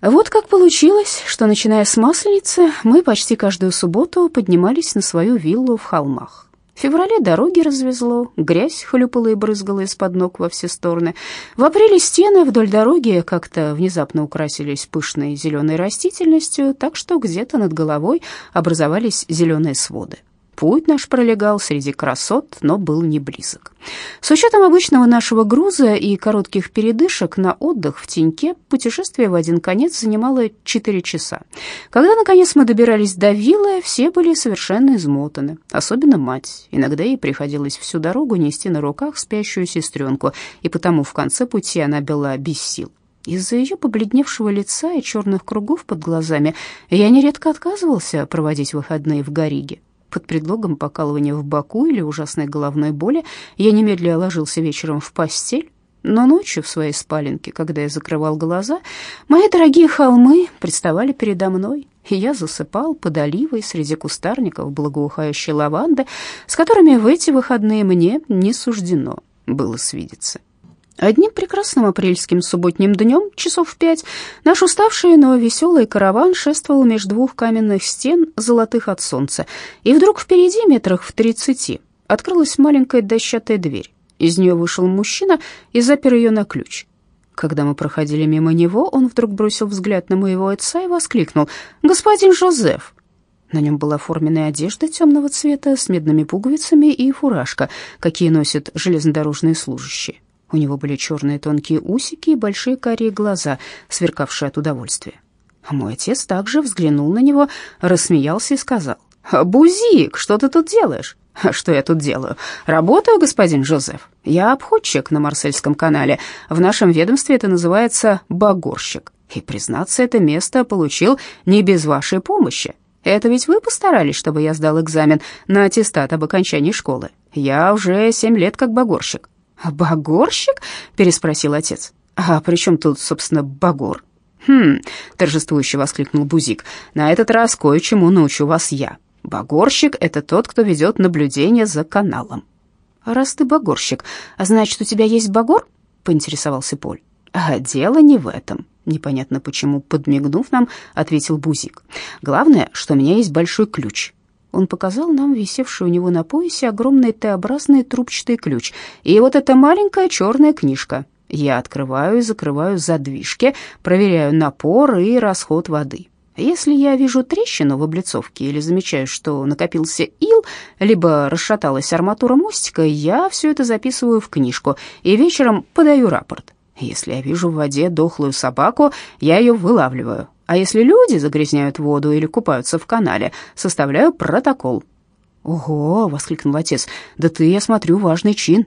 Вот как получилось, что, начиная с Масленицы, мы почти каждую субботу поднимались на свою виллу в холмах. В феврале дороги развезло, грязь хлюпала и брызгала из-под ног во все стороны. В апреле стены вдоль дороги как-то внезапно украсились пышной зеленой растительностью, так что где-то над головой образовались зеленые своды. Путь наш пролегал среди красот, но был не близок. С учетом обычного нашего груза и коротких передышек на отдых в теньке, путешествие в один конец занимало 4 часа. Когда, наконец, мы добирались до виллы, все были совершенно измотаны, особенно мать. Иногда ей приходилось всю дорогу нести на руках спящую сестренку, и потому в конце пути она была без сил. Из-за ее побледневшего лица и черных кругов под глазами я нередко отказывался проводить выходные в Гориге. Под предлогом покалывания в боку или ужасной головной боли я немедленно ложился вечером в постель, но ночью в своей спаленке, когда я закрывал глаза, мои дорогие холмы представали передо мной, и я засыпал под оливой среди кустарников благоухающей лаванды, с которыми в эти выходные мне не суждено было свидеться. Одним прекрасным апрельским субботним днем, часов в пять, наш уставший, но веселый караван шествовал между двух каменных стен, золотых от солнца, и вдруг впереди, метрах в тридцати, открылась маленькая дощатая дверь. Из нее вышел мужчина и запер ее на ключ. Когда мы проходили мимо него, он вдруг бросил взгляд на моего отца и воскликнул «Господин Жозеф!» На нем была форменная одежда темного цвета с медными пуговицами и фуражка, какие носят железнодорожные служащие. У него были черные тонкие усики и большие карие глаза, сверкавшие от удовольствия. А мой отец также взглянул на него, рассмеялся и сказал, «Бузик, что ты тут делаешь?» «Что я тут делаю? Работаю, господин Жозеф. Я обходчик на Марсельском канале. В нашем ведомстве это называется багорщик. И, признаться, это место получил не без вашей помощи. Это ведь вы постарались, чтобы я сдал экзамен на аттестат об окончании школы. Я уже семь лет как багорщик. «Багорщик?» — переспросил отец. «А при чем тут, собственно, багор?» «Хм», — торжествующе воскликнул Бузик, «на этот раз кое-чему научу вас я. Багорщик — это тот, кто ведет наблюдение за каналом». «Раз ты багорщик, а значит, у тебя есть багор?» — поинтересовался Поль. «А дело не в этом», — непонятно почему, подмигнув нам, ответил Бузик. «Главное, что у меня есть большой ключ, он показал нам висевший у него на поясе огромный Т-образный трубчатый ключ. И вот эта маленькая черная книжка. Я открываю и закрываю задвижки, проверяю напор и расход воды. Если я вижу трещину в облицовке или замечаю, что накопился ил, либо расшаталась арматура мостика, я все это записываю в книжку и вечером подаю рапорт. Если я вижу в воде дохлую собаку, я ее вылавливаю, а если люди загрязняют воду или купаются в канале, составляю протокол». «Ого!» — воскликнул отец. «Да ты, я смотрю, важный чин».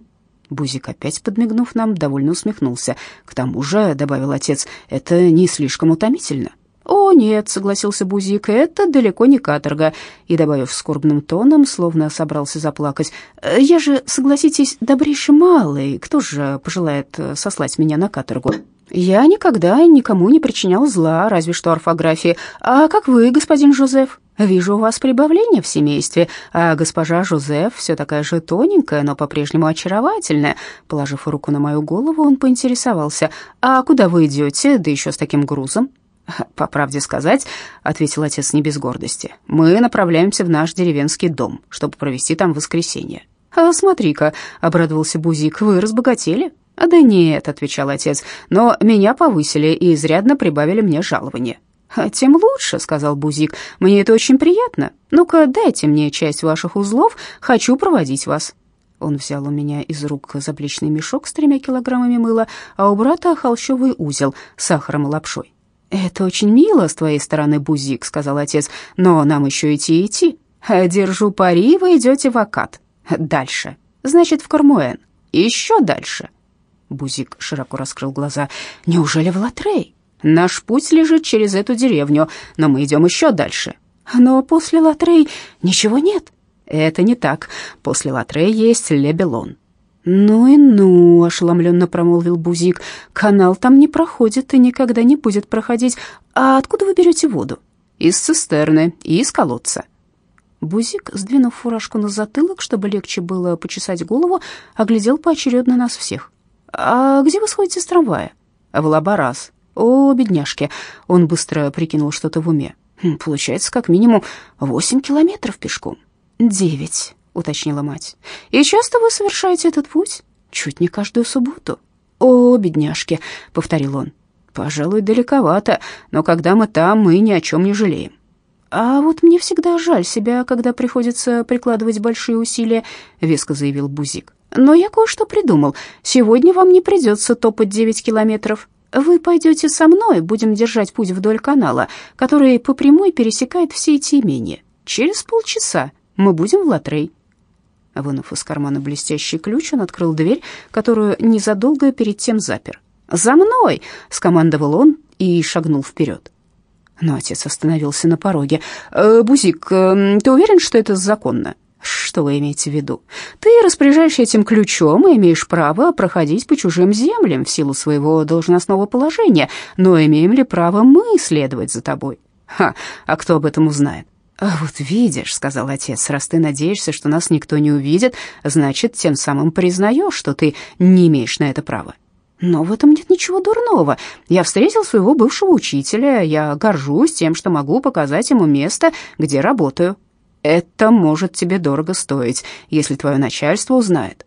Бузик, опять подмигнув нам, довольно усмехнулся. «К тому же», — добавил отец, — «это не слишком утомительно». «О, нет», — согласился Бузик, — «это далеко не каторга». И, добавив скорбным тоном, словно собрался заплакать, «Я же, согласитесь, добрейший малый, кто же пожелает сослать меня на каторгу?» «Я никогда никому не причинял зла, разве что орфографии. А как вы, господин Жозеф? Вижу у вас прибавление в семействе, а госпожа Жозеф все такая же тоненькая, но по-прежнему очаровательная». Положив руку на мою голову, он поинтересовался, «А куда вы идете, да еще с таким грузом?» «По правде сказать», — ответил отец не без гордости, «мы направляемся в наш деревенский дом, чтобы провести там воскресенье». «А смотри-ка», — обрадовался Бузик, — «вы разбогатели?» «А «Да нет», — отвечал отец, — «но меня повысили и изрядно прибавили мне жалование». «А «Тем лучше», — сказал Бузик, — «мне это очень приятно. Ну-ка, дайте мне часть ваших узлов, хочу проводить вас». Он взял у меня из рук заплечный мешок с тремя килограммами мыла, а у брата холщовый узел с сахаром и лапшой. «Это очень мило с твоей стороны, Бузик», — сказал отец, — «но нам еще идти идти. Держу пари, вы идете в Акад. Дальше. Значит, в Кормуэн. Еще дальше». Бузик широко раскрыл глаза. «Неужели в Латрей? Наш путь лежит через эту деревню, но мы идем еще дальше. Но после Латрей ничего нет». «Это не так. После Латрей есть Лебелон». «Ну и ну», — ошеломленно промолвил Бузик, — «канал там не проходит и никогда не будет проходить. А откуда вы берете воду?» «Из цистерны и из колодца». Бузик, сдвинув фуражку на затылок, чтобы легче было почесать голову, оглядел поочередно нас всех. «А где вы сходите с трамвая?» «В Лаборас. О, бедняжки, он быстро прикинул что-то в уме. Хм, получается, как минимум восемь километров пешком. Девять, уточнила мать. И часто вы совершаете этот путь? Чуть не каждую субботу. О, бедняжки, повторил он. Пожалуй, далековато, но когда мы там, мы ни о чем не жалеем. А вот мне всегда жаль себя, когда приходится прикладывать большие усилия, веско заявил Бузик. Но я кое-что придумал. Сегодня вам не придется топать девять километров. Вы пойдете со мной, будем держать путь вдоль канала, который по прямой пересекает все эти имения. Через полчаса мы будем в Латрей». Вынув из кармана блестящий ключ, он открыл дверь, которую незадолго перед тем запер. «За мной!» — скомандовал он и шагнул вперед. Но отец остановился на пороге. «Э, «Бузик, э, ты уверен, что это законно?» Что вы имеете в виду? Ты распоряжаешься этим ключом и имеешь право проходить по чужим землям в силу своего должностного положения, но имеем ли право мы следовать за тобой? Ха, а кто об этом узнает? «А вот видишь», — сказал отец, — «раз ты надеешься, что нас никто не увидит, значит, тем самым признаешь, что ты не имеешь на это права. Но в этом нет ничего дурного. Я встретил своего бывшего учителя, я горжусь тем, что могу показать ему место, где работаю. Это может тебе дорого стоить, если твое начальство узнает.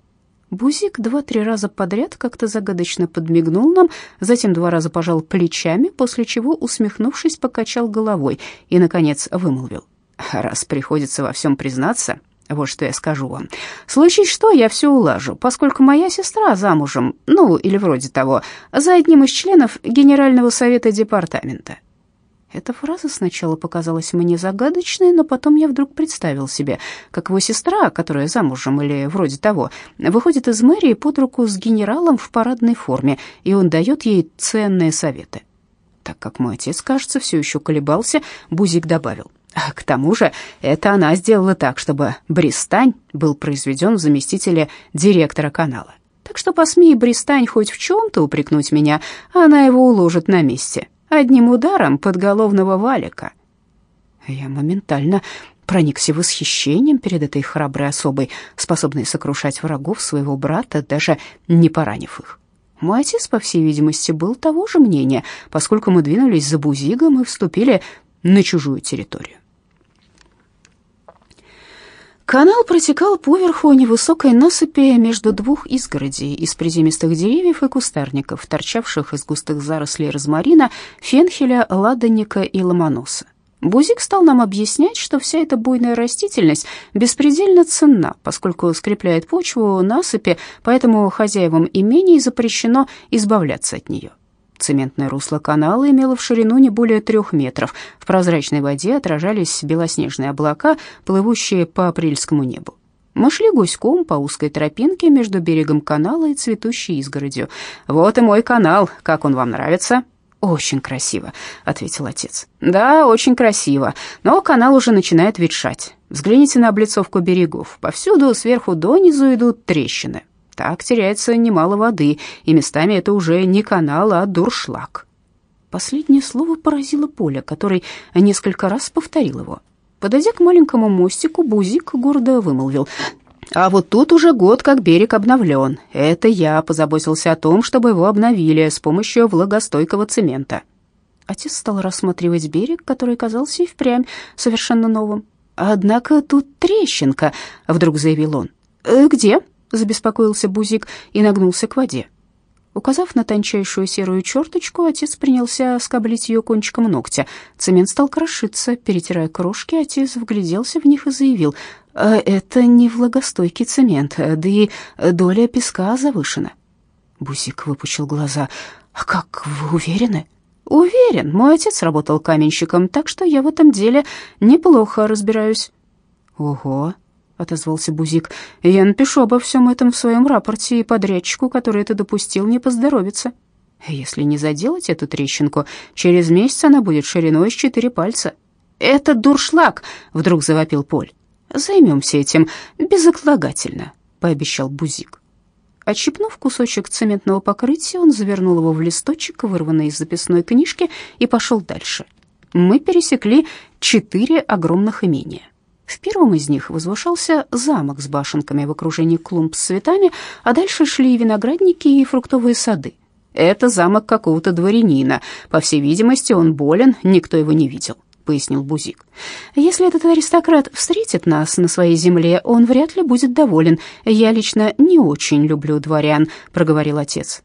Бузик два-три раза подряд как-то загадочно подмигнул нам, затем два раза пожал плечами, после чего, усмехнувшись, покачал головой и, наконец, вымолвил. «Раз приходится во всем признаться, вот что я скажу вам. Случись что, я все улажу, поскольку моя сестра замужем, ну, или вроде того, за одним из членов Генерального совета департамента. Эта фраза сначала показалась мне загадочной, но потом я вдруг представил себе, как его сестра, которая замужем или вроде того, выходит из мэрии под руку с генералом в парадной форме, и он дает ей ценные советы. Так как мой отец, кажется, все еще колебался, Бузик добавил. А к тому же это она сделала так, чтобы Бристань был произведен в заместителе директора канала. Так что посмей Бристань хоть в чем-то упрекнуть меня, она его уложит на месте одним ударом подголовного валика. Я моментально проникся восхищением перед этой храброй особой, способной сокрушать врагов своего брата, даже не поранив их. Мой отец, по всей видимости, был того же мнения, поскольку мы двинулись за Бузигом и вступили на чужую территорию. Канал протекал поверху невысокой насыпи между двух изгородей из приземистых деревьев и кустарников, торчавших из густых зарослей розмарина, фенхеля, ладанника и ломоноса. Бузик стал нам объяснять, что вся эта буйная растительность беспредельно ценна, поскольку скрепляет почву насыпи, поэтому хозяевам имений запрещено избавляться от нее. Цементное русло канала имело в ширину не более трех метров. В прозрачной воде отражались белоснежные облака, плывущие по апрельскому небу. Мы шли гуськом по узкой тропинке между берегом канала и цветущей изгородью. «Вот и мой канал. Как он вам нравится?» «Очень красиво», — ответил отец. «Да, очень красиво, но канал уже начинает ветшать. Взгляните на облицовку берегов. Повсюду сверху донизу идут трещины. Так теряется немало воды, и местами это уже не канал, а дуршлаг. Последнее слово поразило Поля, который несколько раз повторил его. Подойдя к маленькому мостику, Бузик гордо вымолвил. «А вот тут уже год как берег обновлен. Это я позаботился о том, чтобы его обновили с помощью влагостойкого цемента». Отец стал рассматривать берег, который казался и впрямь совершенно новым. «Однако тут трещинка», — вдруг заявил он. «Э, «Где?» Забеспокоился Бузик и нагнулся к воде. Указав на тончайшую серую черточку, отец принялся скоблить ее кончиком ногтя. Цемент стал крошиться, перетирая крошки, отец вгляделся в них и заявил, «А «Это не влагостойкий цемент, да и доля песка завышена». Бузик выпучил глаза. «А как, вы уверены?» «Уверен, мой отец работал каменщиком, так что я в этом деле неплохо разбираюсь». «Ого!» — отозвался Бузик. «Я напишу обо всем этом в своем рапорте, и подрядчику, который это допустил, не поздоровится. Если не заделать эту трещинку, через месяц она будет шириной с четыре пальца». «Это дуршлаг!» — вдруг завопил Поль. «Займемся этим безотлагательно», — пообещал Бузик. Отщипнув кусочек цементного покрытия, он завернул его в листочек, вырванный из записной книжки, и пошел дальше. Мы пересекли четыре огромных имения. В первом из них возвышался замок с башенками в окружении клумб с цветами, а дальше шли виноградники и фруктовые сады. Это замок какого-то дворянина. По всей видимости, он болен, никто его не видел. — пояснил Бузик. «Если этот аристократ встретит нас на своей земле, он вряд ли будет доволен. Я лично не очень люблю дворян», — проговорил отец.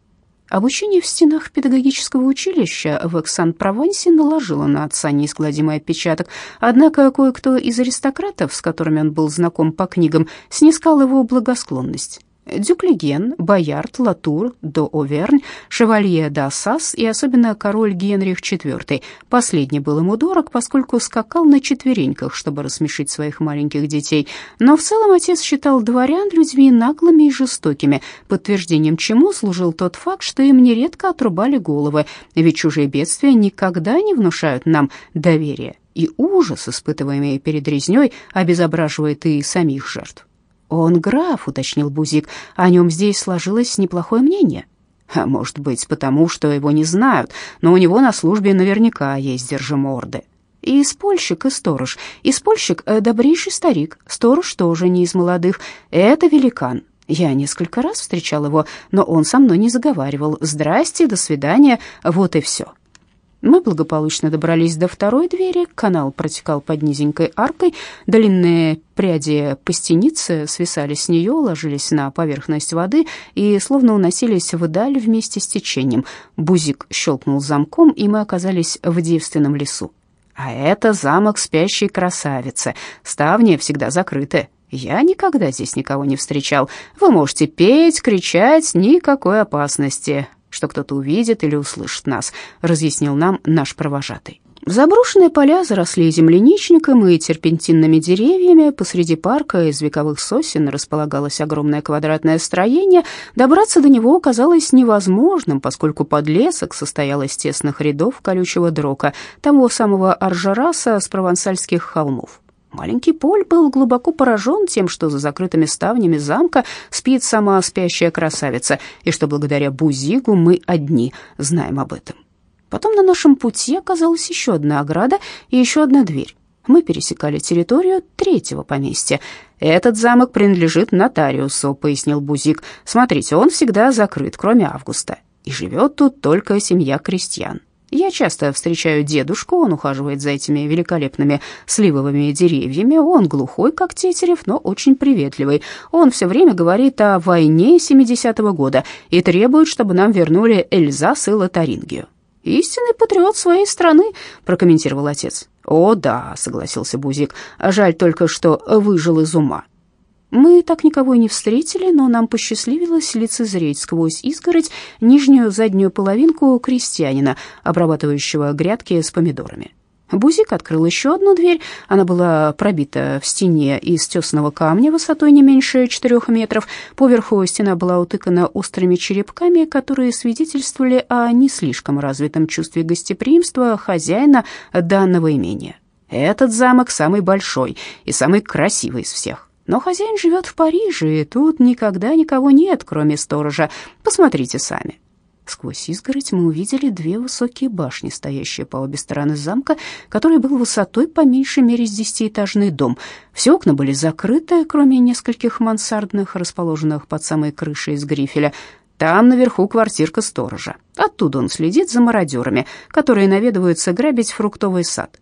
Обучение в стенах педагогического училища в Эксан-Провансе наложило на отца неизгладимый отпечаток, однако кое-кто из аристократов, с которыми он был знаком по книгам, снискал его благосклонность. Дюклиген, Боярд, Латур, до Овернь, Шевалье д'Ассас и особенно король Генрих IV. Последний был ему дорог, поскольку скакал на четвереньках, чтобы рассмешить своих маленьких детей. Но в целом отец считал дворян людьми наглыми и жестокими, подтверждением чему служил тот факт, что им нередко отрубали головы, ведь чужие бедствия никогда не внушают нам доверия, и ужас, испытываемый перед резнёй, обезображивает и самих жертв. «Он граф», — уточнил Бузик, — «о нем здесь сложилось неплохое мнение». А может быть, потому что его не знают, но у него на службе наверняка есть держиморды. И испольщик, и сторож. Испольщик — добрейший старик, сторож тоже не из молодых. Это великан. Я несколько раз встречал его, но он со мной не заговаривал. «Здрасте, до свидания», вот и все. Мы благополучно добрались до второй двери, канал протекал под низенькой аркой, длинные пряди пастеницы свисали с нее, ложились на поверхность воды и словно уносились вдаль вместе с течением. Бузик щелкнул замком, и мы оказались в девственном лесу. А это замок спящей красавицы, ставни всегда закрыты. Я никогда здесь никого не встречал. Вы можете петь, кричать, никакой опасности что кто-то увидит или услышит нас», — разъяснил нам наш провожатый. Заброшенные поля заросли земляничником и терпентинными деревьями. Посреди парка из вековых сосен располагалось огромное квадратное строение. Добраться до него оказалось невозможным, поскольку подлесок состоял из тесных рядов колючего дрока, того самого аржараса с провансальских холмов. Маленький Поль был глубоко поражен тем, что за закрытыми ставнями замка спит сама спящая красавица, и что благодаря Бузигу мы одни знаем об этом. Потом на нашем пути оказалась еще одна ограда и еще одна дверь. Мы пересекали территорию третьего поместья. «Этот замок принадлежит нотариусу», — пояснил Бузик. «Смотрите, он всегда закрыт, кроме августа, и живет тут только семья крестьян. Я часто встречаю дедушку, он ухаживает за этими великолепными сливовыми деревьями. Он глухой, как тетерев, но очень приветливый. Он все время говорит о войне 70-го года и требует, чтобы нам вернули Эльзас и Лотарингию. «Истинный патриот своей страны», — прокомментировал отец. «О, да», — согласился Бузик, — «жаль только, что выжил из ума. Мы так никого и не встретили, но нам посчастливилось лицезреть сквозь изгородь нижнюю заднюю половинку крестьянина, обрабатывающего грядки с помидорами. Бузик открыл еще одну дверь. Она была пробита в стене из тесного камня высотой не меньше четырех метров. Поверху стена была утыкана острыми черепками, которые свидетельствовали о не слишком развитом чувстве гостеприимства хозяина данного имения. Этот замок самый большой и самый красивый из всех. Но хозяин живет в Париже, и тут никогда никого нет, кроме сторожа. Посмотрите сами». Сквозь изгородь мы увидели две высокие башни, стоящие по обе стороны замка, который был высотой по меньшей мере с десятиэтажный дом. Все окна были закрыты, кроме нескольких мансардных, расположенных под самой крышей из грифеля. Там наверху квартирка сторожа. Оттуда он следит за мародерами, которые наведываются грабить фруктовый сад.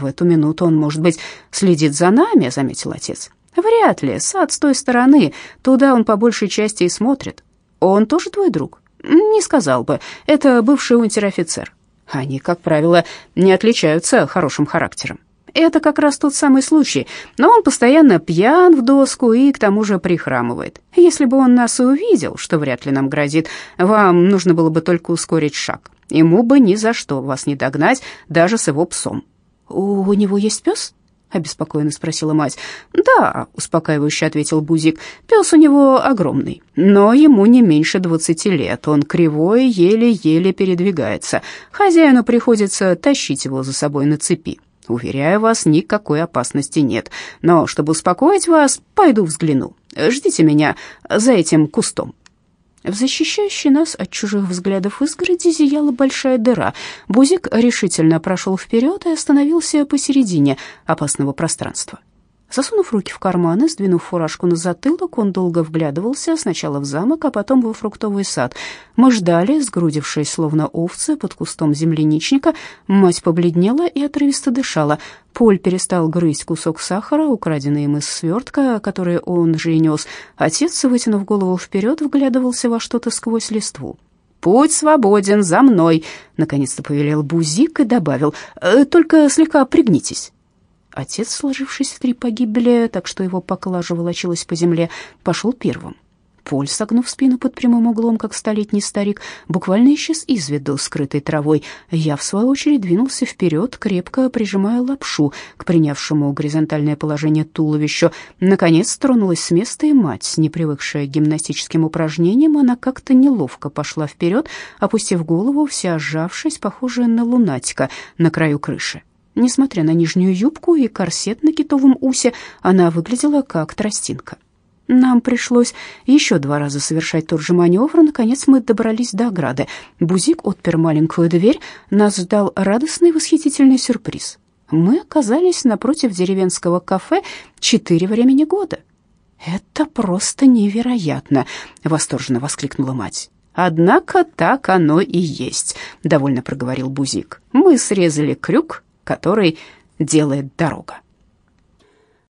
«В эту минуту он, может быть, следит за нами», — заметил отец. Вряд ли, сад с той стороны, туда он по большей части и смотрит. Он тоже твой друг? Не сказал бы, это бывший унтер-офицер. Они, как правило, не отличаются хорошим характером. Это как раз тот самый случай, но он постоянно пьян в доску и к тому же прихрамывает. Если бы он нас и увидел, что вряд ли нам грозит, вам нужно было бы только ускорить шаг. Ему бы ни за что вас не догнать, даже с его псом. «У него есть пес?» Обеспокоенно спросила мать. «Да», — успокаивающе ответил Бузик, — «пес у него огромный, но ему не меньше двадцати лет, он кривой, еле-еле передвигается. Хозяину приходится тащить его за собой на цепи. Уверяю вас, никакой опасности нет, но чтобы успокоить вас, пойду взгляну. Ждите меня за этим кустом». В защищающей нас от чужих взглядов изгороди зияла большая дыра. Бузик решительно прошел вперед и остановился посередине опасного пространства. Засунув руки в карманы, сдвинув фуражку на затылок, он долго вглядывался сначала в замок, а потом во фруктовый сад. Мы ждали, сгрудившись, словно овцы, под кустом земляничника. Мать побледнела и отрывисто дышала. Поль перестал грызть кусок сахара, украденный им из свертка, который он же и нес. Отец, вытянув голову вперед, вглядывался во что-то сквозь листву. «Путь свободен, за мной!» — наконец-то повелел Бузик и добавил. «Э, «Только слегка пригнитесь». Отец, сложившись в три погибели, так что его поклажа волочилась по земле, пошел первым. Поль, согнув спину под прямым углом, как столетний старик, буквально исчез из виду, скрытой травой. Я, в свою очередь, двинулся вперед, крепко прижимая лапшу к принявшему горизонтальное положение туловищу. Наконец тронулась с места и мать, не привыкшая к гимнастическим упражнениям, она как-то неловко пошла вперед, опустив голову, вся сжавшись, похожая на лунатика на краю крыши. Несмотря на нижнюю юбку и корсет на китовом усе, она выглядела как тростинка. Нам пришлось еще два раза совершать тот же маневр, наконец мы добрались до ограды. Бузик отпер маленькую дверь, нас ждал радостный восхитительный сюрприз. Мы оказались напротив деревенского кафе «Четыре времени года». «Это просто невероятно!» — восторженно воскликнула мать. «Однако так оно и есть», — довольно проговорил Бузик. «Мы срезали крюк, который делает дорога.